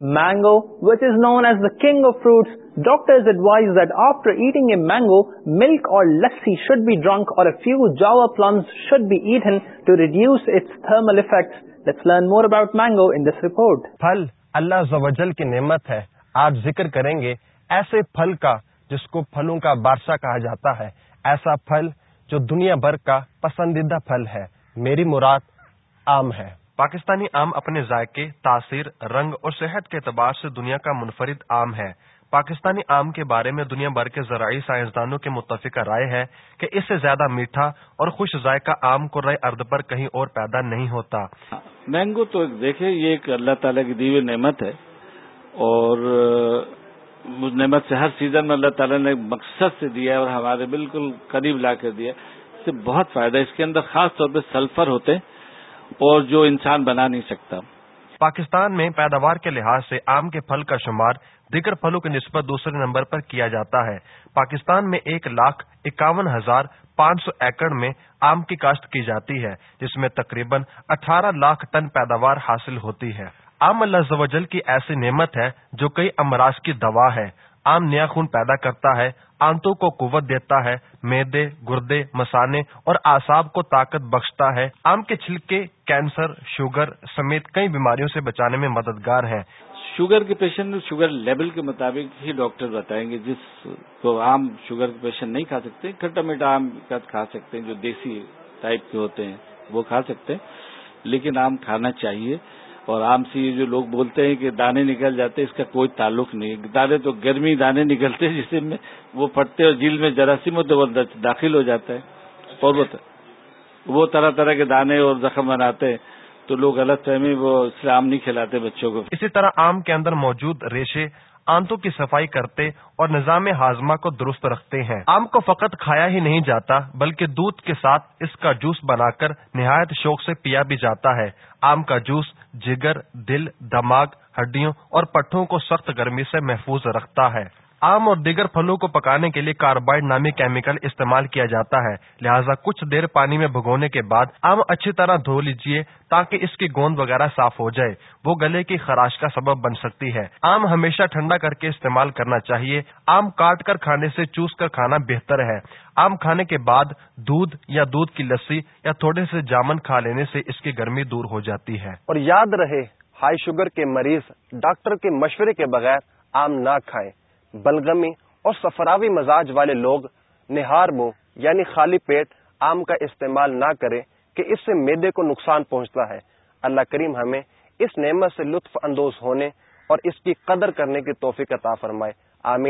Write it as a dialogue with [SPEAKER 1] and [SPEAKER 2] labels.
[SPEAKER 1] Mango, which is known as the king of fruits, doctors advise that after eating a mango, milk or lassi should be drunk or a few java plums should be eaten to reduce its thermal effects. Let's learn more about mango in this report.
[SPEAKER 2] پھل اللہ زوجل کی نعمت ہے آج ذکر کریں گے ایسے پھل کا جس کو پھلوں کا بادشاہ کہا جاتا ہے ایسا پھل جو دنیا بھر کا پسندیدہ پھل ہے میری مراد آم ہے پاکستانی آم اپنے ذائقے، تاثیر، رنگ اور صحت کے اعتبار سے دنیا کا منفرد آم ہے۔ پاکستانی آم کے بارے میں دنیا بھر کے زرعی سائنسدانوں کی متفقہ رائے ہے کہ اس سے زیادہ میٹھا اور خوش ذائقہ آم کو رائے ارد پر کہیں اور پیدا نہیں ہوتا۔
[SPEAKER 3] مینگو تو دیکھیں، یہ ایک اللہ تعالیٰ کی دیوی نعمت ہے اور نعمت سے ہر سیزن میں اللہ تعالیٰ نے مقصد سے دیا ہے اور ہمارے بالکل قریب لا کر دیا اس سے بہت فائدہ ہے۔ اس کے اندر خاص طور پہ سلفر ہوتے ہیں۔ اور جو انسان بنا نہیں سکتا۔
[SPEAKER 2] پاکستان میں پیداوار کے لحاظ سے آم کے پھل کا شمار دیگر پھلوں کی نسبت دوسرے نمبر پر کیا جاتا ہے۔ پاکستان میں ایک لاکھ اکاون ہزار پانچ سو ایکڑ میں آم کی کاشت کی جاتی ہے، جس میں تقریباً اٹھارہ لاکھ ٹن پیداوار حاصل ہوتی ہے۔ آم اللہ زوجل کی ایسی نعمت ہے جو کئی امراض کی دوا ہے۔ آم نیا خون پیدا کرتا ہے، آنتوں کو قوت دیتا ہے، میدے، گردے، مسانے اور آساب کو طاقت بخشتا ہے۔ آم کے چھلکے، کینسر، شوگر سمیت کئی بیماریوں سے بچانے میں مددگار ہیں۔
[SPEAKER 3] شوگر کے پیشنٹ شوگر لیول کے مطابق ہی ڈاکٹر بتائیں گے، جس کو عام شوگر کے پیشنٹ نہیں کھا سکتے، کھٹا میٹھا آم کھا سکتے ہیں، جو دیسی ٹائپ کے ہوتے ہیں، وہ کھا سکتے ہیں۔ لیکن آم کھانا چاہیے۔ اور عام سے جو لوگ بولتے ہیں کہ دانے نکل جاتے ہیں اس کا کوئی تعلق نہیں دانے تو گرمی دانے نکلتے ہیں جسے میں وہ پھٹتے اور جیل میں جراثیم ہوتے وہ داخل ہو جاتا ہے۔ اور وہ طرح طرح کے دانے اور زخم بناتے ہیں۔ تو لوگ غلط فہمی وہ اسلام نہیں کھلاتے بچوں کو۔
[SPEAKER 2] اسی طرح آم کے اندر موجود ریشے آنتوں کی صفائی کرتے اور نظام ہاضمہ کو درست رکھتے ہیں۔ آم کو فقط کھایا ہی نہیں جاتا، بلکہ دودھ کے ساتھ اس کا جوس بنا کر نہایت شوق سے پیا بھی جاتا ہے۔ آم کا جوس جگر، دل، دماغ، ہڈیوں اور پٹھوں کو سخت گرمی سے محفوظ رکھتا ہے۔ آم اور دیگر پھلوں کو پکانے کے لیے کاربائڈ نامی کیمیکل استعمال کیا جاتا ہے۔ لہٰذا کچھ دیر پانی میں بھگونے کے بعد آم اچھی طرح دھو لیجیے تاکہ اس کی گوند وغیرہ صاف ہو جائے۔ وہ گلے کی خراش کا سبب بن سکتی ہے۔ آم ہمیشہ ٹھنڈا کر کے استعمال کرنا چاہیے۔ آم کاٹ کر کھانے سے چوس کر کھانا بہتر ہے۔ آم کھانے کے بعد دودھ یا دودھ کی لسی یا تھوڑے سے جامن کھا لینے سے اس کی گرمی دور ہو جاتی ہے۔
[SPEAKER 4] اور یاد رہے، ہائی شوگر کے مریض ڈاکٹر کے مشورے کے بغیر آم نہ کھائیں۔ بلغمی اور سفراوی مزاج والے لوگ نہار منہ یعنی خالی پیٹ آم کا استعمال نہ کریں کہ اس سے میدے کو نقصان پہنچتا ہے۔ اللہ کریم ہمیں اس نعمت سے لطف اندوز ہونے اور اس کی قدر کرنے کی توفیق عطا فرمائے۔ آمین۔